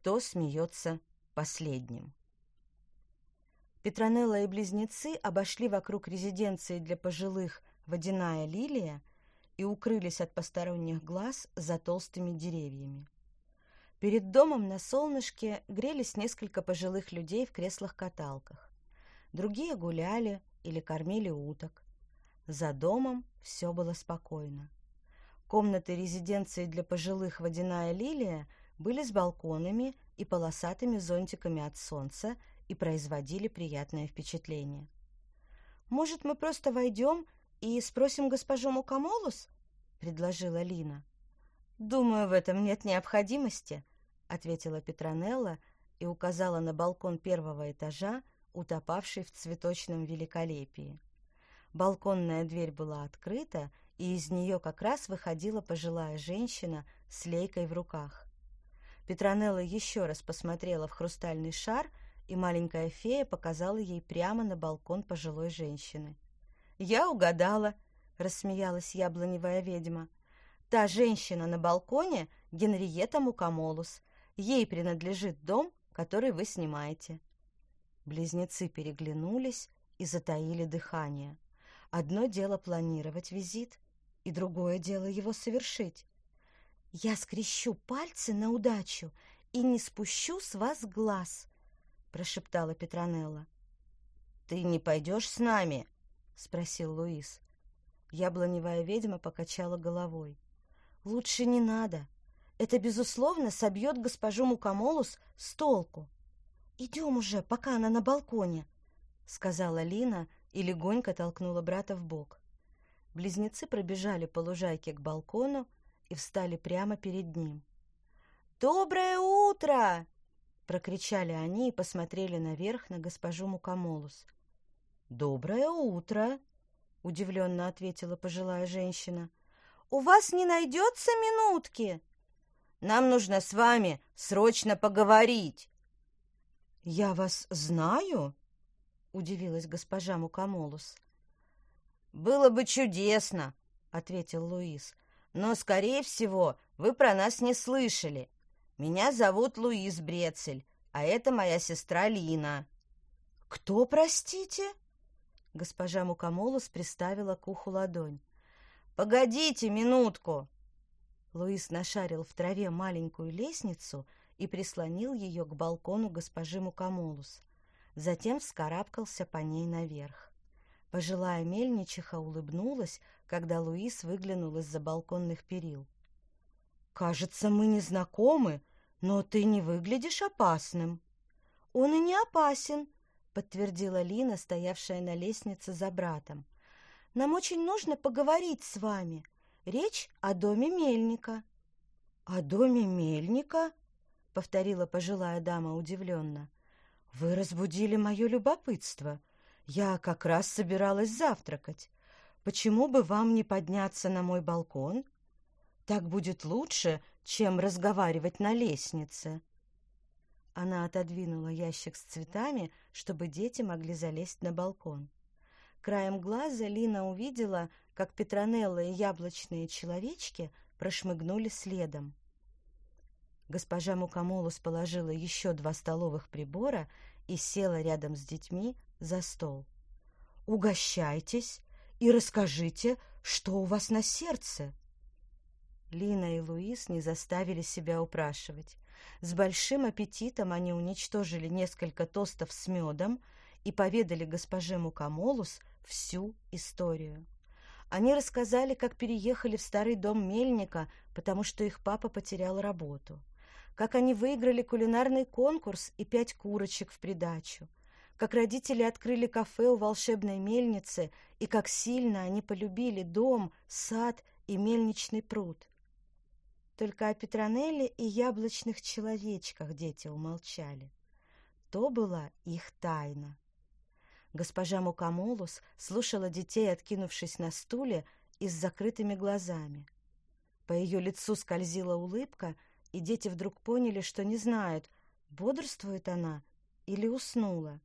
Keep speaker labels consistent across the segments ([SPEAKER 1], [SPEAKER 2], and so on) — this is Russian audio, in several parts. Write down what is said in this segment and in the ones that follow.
[SPEAKER 1] кто смеется последним. Петронелла и близнецы обошли вокруг резиденции для пожилых водяная лилия и укрылись от посторонних глаз за толстыми деревьями. Перед домом на солнышке грелись несколько пожилых людей в креслах-каталках. Другие гуляли или кормили уток. За домом все было спокойно. Комнаты резиденции для пожилых «Водяная лилия» были с балконами и полосатыми зонтиками от солнца и производили приятное впечатление. «Может, мы просто войдем и спросим госпожу Мукамолус?» — предложила Лина. «Думаю, в этом нет необходимости», — ответила Петронелла и указала на балкон первого этажа, утопавший в цветочном великолепии. Балконная дверь была открыта, и из нее как раз выходила пожилая женщина с лейкой в руках. Петронелла еще раз посмотрела в хрустальный шар, и маленькая фея показала ей прямо на балкон пожилой женщины. «Я угадала», — рассмеялась яблоневая ведьма. «Та женщина на балконе — Генриета Мукамолус. Ей принадлежит дом, который вы снимаете». Близнецы переглянулись и затаили дыхание. Одно дело планировать визит, и другое дело его совершить. «Я скрещу пальцы на удачу и не спущу с вас глаз», — прошептала Петронелла. «Ты не пойдешь с нами?» — спросил Луис. Яблоневая ведьма покачала головой. «Лучше не надо. Это, безусловно, собьет госпожу Мукамолус с толку. Идем уже, пока она на балконе», — сказала Лина и легонько толкнула брата в бок. Близнецы пробежали по лужайке к балкону и встали прямо перед ним. «Доброе утро!» — прокричали они и посмотрели наверх на госпожу Мукамолус. «Доброе утро!» — удивленно ответила пожилая женщина. «У вас не найдется минутки?» «Нам нужно с вами срочно поговорить!» «Я вас знаю?» — удивилась госпожа Мукамолус. «Было бы чудесно!» — ответил Луис. «Но, скорее всего, вы про нас не слышали. Меня зовут Луис Брецель, а это моя сестра Лина». «Кто, простите?» Госпожа Мукамолус приставила к уху ладонь. «Погодите минутку!» Луис нашарил в траве маленькую лестницу и прислонил ее к балкону госпожи Мукамолус. Затем вскарабкался по ней наверх. Пожилая мельничиха улыбнулась, когда Луис выглянул из-за балконных перил. «Кажется, мы не знакомы, но ты не выглядишь опасным». «Он и не опасен», — подтвердила Лина, стоявшая на лестнице за братом. «Нам очень нужно поговорить с вами. Речь о доме мельника». «О доме мельника?» — повторила пожилая дама удивленно. «Вы разбудили мое любопытство. Я как раз собиралась завтракать. Почему бы вам не подняться на мой балкон? Так будет лучше, чем разговаривать на лестнице». Она отодвинула ящик с цветами, чтобы дети могли залезть на балкон. Краем глаза Лина увидела, как Петронелла и яблочные человечки прошмыгнули следом. Госпожа Мукамолус положила еще два столовых прибора и села рядом с детьми за стол. «Угощайтесь и расскажите, что у вас на сердце». Лина и Луис не заставили себя упрашивать. С большим аппетитом они уничтожили несколько тостов с медом и поведали госпоже Мукамолус всю историю. Они рассказали, как переехали в старый дом мельника, потому что их папа потерял работу, как они выиграли кулинарный конкурс и пять курочек в придачу, как родители открыли кафе у волшебной мельницы и как сильно они полюбили дом, сад и мельничный пруд. Только о Петронелле и яблочных человечках дети умолчали. То была их тайна. Госпожа Мукамолус слушала детей, откинувшись на стуле и с закрытыми глазами. По ее лицу скользила улыбка, и дети вдруг поняли, что не знают, бодрствует она или уснула.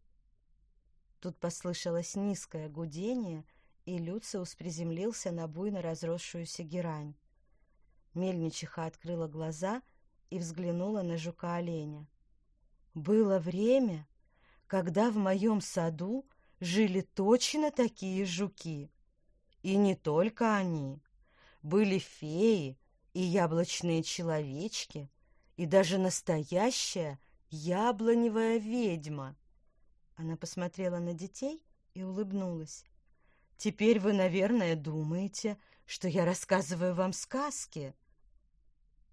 [SPEAKER 1] Тут послышалось низкое гудение, и Люциус приземлился на буйно разросшуюся герань. Мельничиха открыла глаза и взглянула на жука-оленя. «Было время, когда в моем саду жили точно такие жуки. И не только они. Были феи и яблочные человечки, и даже настоящая яблоневая ведьма. Она посмотрела на детей и улыбнулась. «Теперь вы, наверное, думаете, что я рассказываю вам сказки».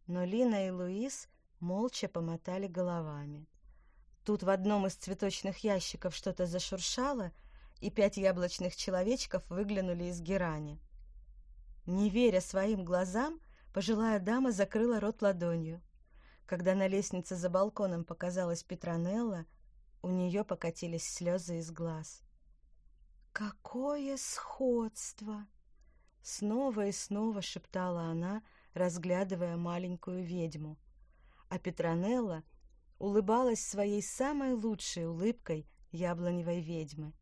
[SPEAKER 1] Но Лина и Луис молча помотали головами. Тут в одном из цветочных ящиков что-то зашуршало, и пять яблочных человечков выглянули из герани. Не веря своим глазам, пожилая дама закрыла рот ладонью. Когда на лестнице за балконом показалась Петронелла, у нее покатились слезы из глаз. «Какое сходство!» Снова и снова шептала она, разглядывая маленькую ведьму. А Петронелла улыбалась своей самой лучшей улыбкой яблоневой ведьмы.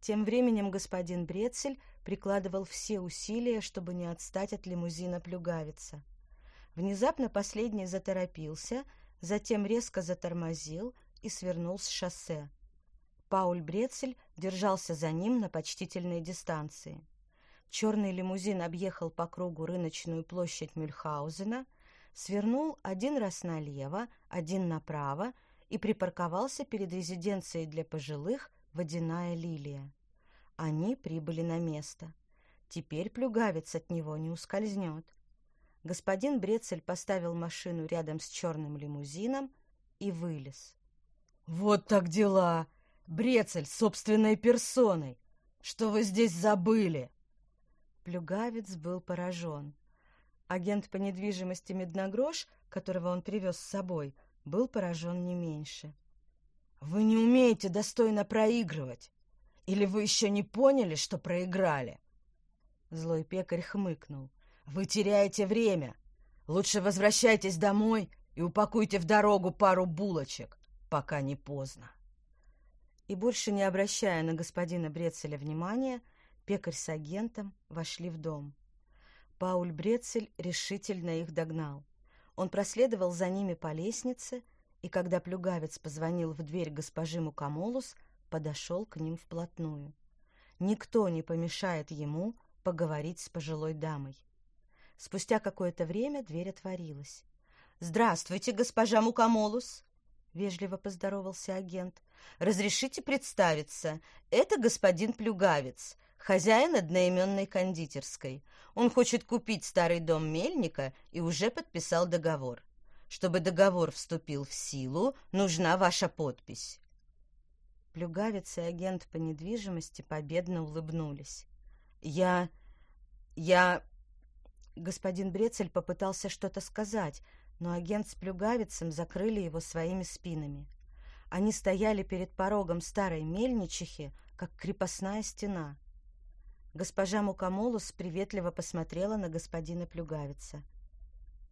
[SPEAKER 1] Тем временем господин Брецель прикладывал все усилия, чтобы не отстать от лимузина плюгавица. Внезапно последний заторопился, затем резко затормозил и свернул с шоссе. Пауль Брецель держался за ним на почтительной дистанции. Черный лимузин объехал по кругу рыночную площадь Мюльхаузена, свернул один раз налево, один направо и припарковался перед резиденцией для пожилых «Водяная лилия». Они прибыли на место. Теперь плюгавец от него не ускользнет. Господин Брецель поставил машину рядом с черным лимузином и вылез. «Вот так дела! Брецель собственной персоной! Что вы здесь забыли?» Плюгавец был поражен. Агент по недвижимости Медногрош, которого он привез с собой, был поражен не меньше. «Вы не умеете достойно проигрывать! Или вы еще не поняли, что проиграли?» Злой пекарь хмыкнул. «Вы теряете время. Лучше возвращайтесь домой и упакуйте в дорогу пару булочек, пока не поздно». И больше не обращая на господина Брецеля внимания, пекарь с агентом вошли в дом. Пауль Брецель решительно их догнал. Он проследовал за ними по лестнице, и когда плюгавец позвонил в дверь госпожи Мукамолус, подошел к ним вплотную. Никто не помешает ему поговорить с пожилой дамой. Спустя какое-то время дверь отворилась. «Здравствуйте, госпожа Мукамолус!» — вежливо поздоровался агент. «Разрешите представиться. Это господин Плюгавец, хозяин одноименной кондитерской. Он хочет купить старый дом Мельника и уже подписал договор. Чтобы договор вступил в силу, нужна ваша подпись». Плюгавец и агент по недвижимости победно улыбнулись. «Я... я...» Господин Брецель попытался что-то сказать, но агент с плюгавицем закрыли его своими спинами. Они стояли перед порогом старой мельничихи, как крепостная стена. Госпожа Мукамолус приветливо посмотрела на господина Плюгавица.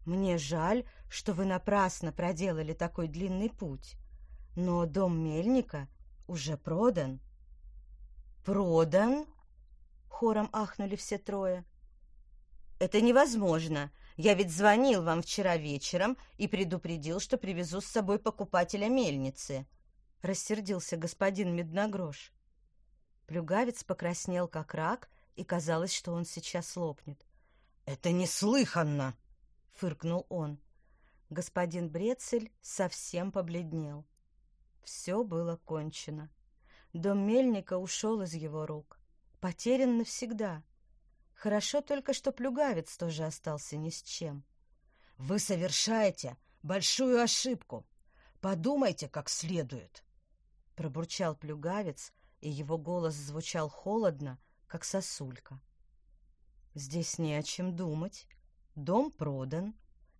[SPEAKER 1] «Мне жаль, что вы напрасно проделали такой длинный путь, но дом мельника уже продан». «Продан?» — хором ахнули все трое. «Это невозможно. Я ведь звонил вам вчера вечером и предупредил, что привезу с собой покупателя мельницы», — рассердился господин Медногрош. Плюгавец покраснел, как рак, и казалось, что он сейчас лопнет. «Это неслыханно!» — фыркнул он. Господин Брецель совсем побледнел. Все было кончено. Дом мельника ушел из его рук. Потерян навсегда — Хорошо только, что плюгавец тоже остался ни с чем. «Вы совершаете большую ошибку. Подумайте как следует!» Пробурчал плюгавец, и его голос звучал холодно, как сосулька. «Здесь не о чем думать. Дом продан.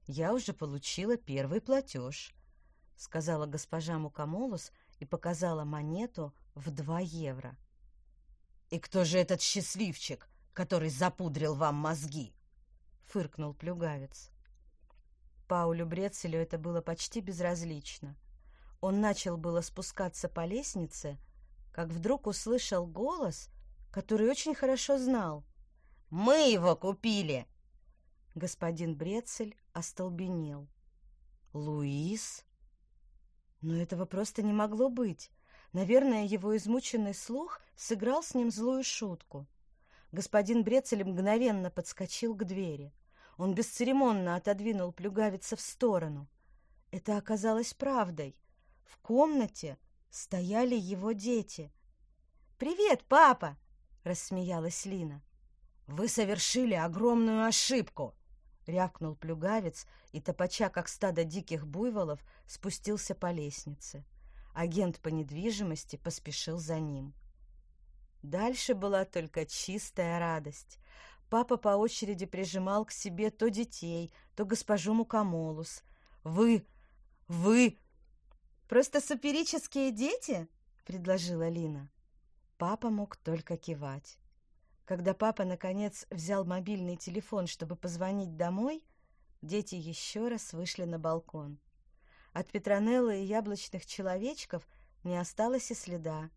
[SPEAKER 1] Я уже получила первый платеж», — сказала госпожа Мукамолус и показала монету в два евро. «И кто же этот счастливчик, который запудрил вам мозги!» — фыркнул плюгавец. Паулю Брецелю это было почти безразлично. Он начал было спускаться по лестнице, как вдруг услышал голос, который очень хорошо знал. «Мы его купили!» Господин Брецель остолбенел. «Луис?» Но этого просто не могло быть. Наверное, его измученный слух сыграл с ним злую шутку. Господин Брецель мгновенно подскочил к двери. Он бесцеремонно отодвинул плюгавица в сторону. Это оказалось правдой. В комнате стояли его дети. «Привет, папа!» — рассмеялась Лина. «Вы совершили огромную ошибку!» — рявкнул плюгавец и, топача, как стадо диких буйволов, спустился по лестнице. Агент по недвижимости поспешил за ним. Дальше была только чистая радость. Папа по очереди прижимал к себе то детей, то госпожу Мукамолус. «Вы! Вы!» «Просто саперические дети?» — предложила Лина. Папа мог только кивать. Когда папа, наконец, взял мобильный телефон, чтобы позвонить домой, дети еще раз вышли на балкон. От Петронеллы и яблочных человечков не осталось и следа.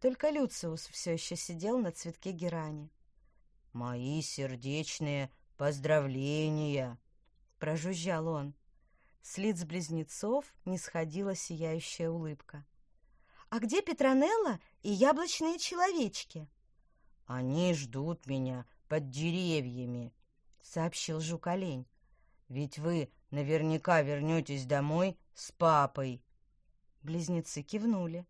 [SPEAKER 1] Только Люциус все еще сидел на цветке герани.
[SPEAKER 2] «Мои сердечные поздравления!» — прожужжал он.
[SPEAKER 1] С лиц близнецов не сходила сияющая улыбка. «А где Петронелла и яблочные человечки?»
[SPEAKER 2] «Они ждут меня под деревьями», — сообщил жук-олень. «Ведь вы наверняка вернетесь домой с папой».
[SPEAKER 1] Близнецы кивнули.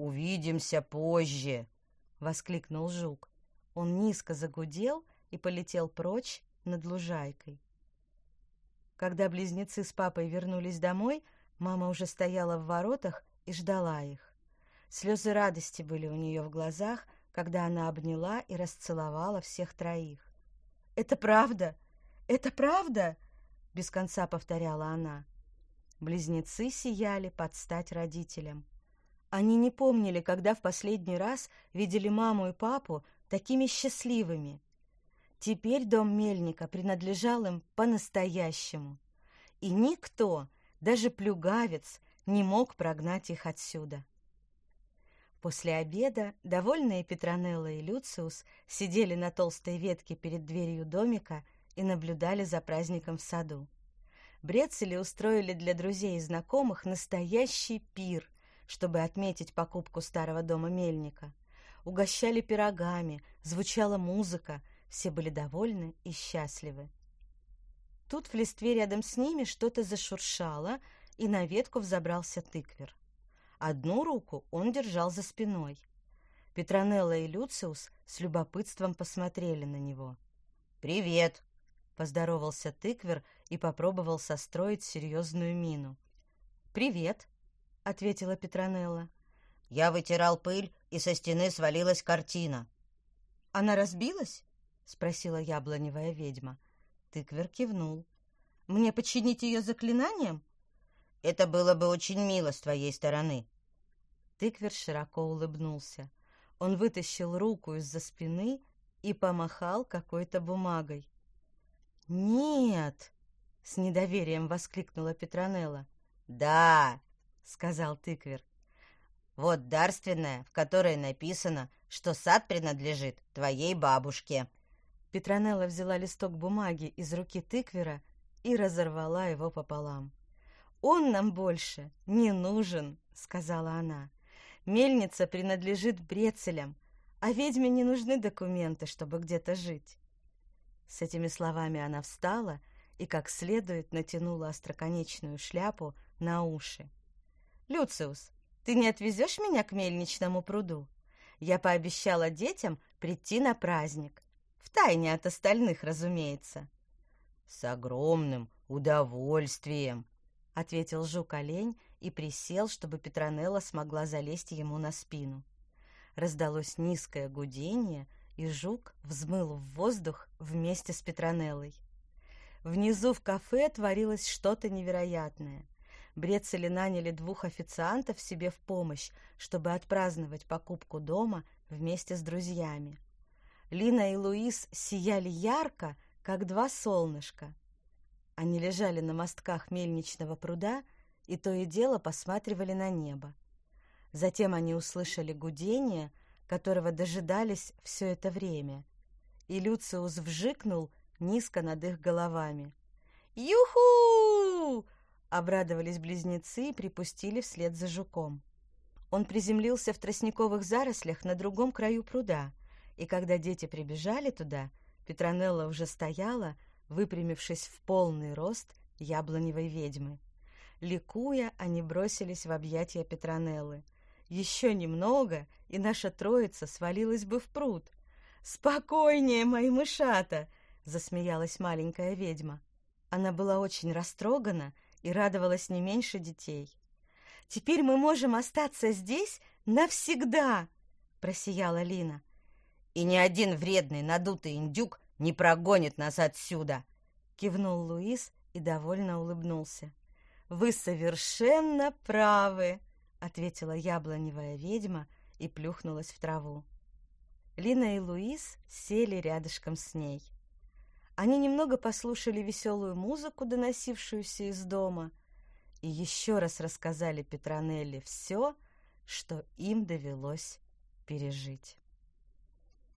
[SPEAKER 2] «Увидимся позже!» — воскликнул жук.
[SPEAKER 1] Он низко загудел и полетел прочь над лужайкой. Когда близнецы с папой вернулись домой, мама уже стояла в воротах и ждала их. Слезы радости были у нее в глазах, когда она обняла и расцеловала всех троих. «Это правда! Это правда!» — без конца повторяла она. Близнецы сияли под стать родителям. Они не помнили, когда в последний раз видели маму и папу такими счастливыми. Теперь дом Мельника принадлежал им по-настоящему. И никто, даже плюгавец, не мог прогнать их отсюда. После обеда довольные Петронелла и Люциус сидели на толстой ветке перед дверью домика и наблюдали за праздником в саду. Брецели устроили для друзей и знакомых настоящий пир, чтобы отметить покупку старого дома мельника. Угощали пирогами, звучала музыка, все были довольны и счастливы. Тут в листве рядом с ними что-то зашуршало, и на ветку взобрался тыквер. Одну руку он держал за спиной. Петронелла и Люциус с любопытством посмотрели на него.
[SPEAKER 2] «Привет!»
[SPEAKER 1] — поздоровался тыквер и попробовал состроить серьезную мину. «Привет», — ответила Петронелла.
[SPEAKER 2] «Я вытирал пыль, и со стены свалилась картина».
[SPEAKER 1] «Она разбилась?» — спросила яблоневая ведьма. Тыквер кивнул. «Мне починить ее заклинанием?»
[SPEAKER 2] «Это было бы очень мило с твоей стороны».
[SPEAKER 1] Тыквер широко улыбнулся. Он вытащил руку из-за спины и помахал какой-то бумагой. «Нет!» — с недоверием воскликнула Петронелла.
[SPEAKER 2] «Да!» — сказал тыквер. «Вот дарственная, в которой написано, что сад принадлежит твоей бабушке».
[SPEAKER 1] Петронелла взяла листок бумаги из руки тыквера и разорвала его пополам. «Он нам больше не нужен», — сказала она. «Мельница принадлежит Брецелям, а ведьме не нужны документы, чтобы где-то жить». С этими словами она встала и как следует натянула остроконечную шляпу на уши. «Люциус, ты не отвезешь меня к мельничному пруду? Я пообещала детям прийти на праздник. Втайне от остальных, разумеется».
[SPEAKER 2] «С огромным удовольствием», —
[SPEAKER 1] ответил жук-олень и присел, чтобы Петронелла смогла залезть ему на спину. Раздалось низкое гудение — и жук взмыл в воздух вместе с Петронеллой. Внизу в кафе творилось что-то невероятное. Брецели наняли двух официантов себе в помощь, чтобы отпраздновать покупку дома вместе с друзьями. Лина и Луис сияли ярко, как два солнышка. Они лежали на мостках мельничного пруда и то и дело посматривали на небо. Затем они услышали гудение, которого дожидались все это время. И Люциус вжикнул низко над их головами. Юху! Обрадовались близнецы и припустили вслед за жуком. Он приземлился в тростниковых зарослях на другом краю пруда, и когда дети прибежали туда, Петронелла уже стояла, выпрямившись в полный рост яблоневой ведьмы. Ликуя, они бросились в объятия Петронеллы. Еще немного, и наша троица свалилась бы в пруд. «Спокойнее, мои мышата!» — засмеялась маленькая ведьма. Она была очень растрогана и радовалась не меньше детей. «Теперь мы можем остаться здесь навсегда!» — просияла Лина.
[SPEAKER 2] «И ни один вредный надутый индюк не прогонит нас отсюда!»
[SPEAKER 1] — кивнул Луис и довольно улыбнулся. «Вы совершенно правы!» — ответила яблоневая ведьма и плюхнулась в траву. Лина и Луис сели рядышком с ней. Они немного послушали веселую музыку, доносившуюся из дома, и еще раз рассказали Петронелле все, что им довелось пережить.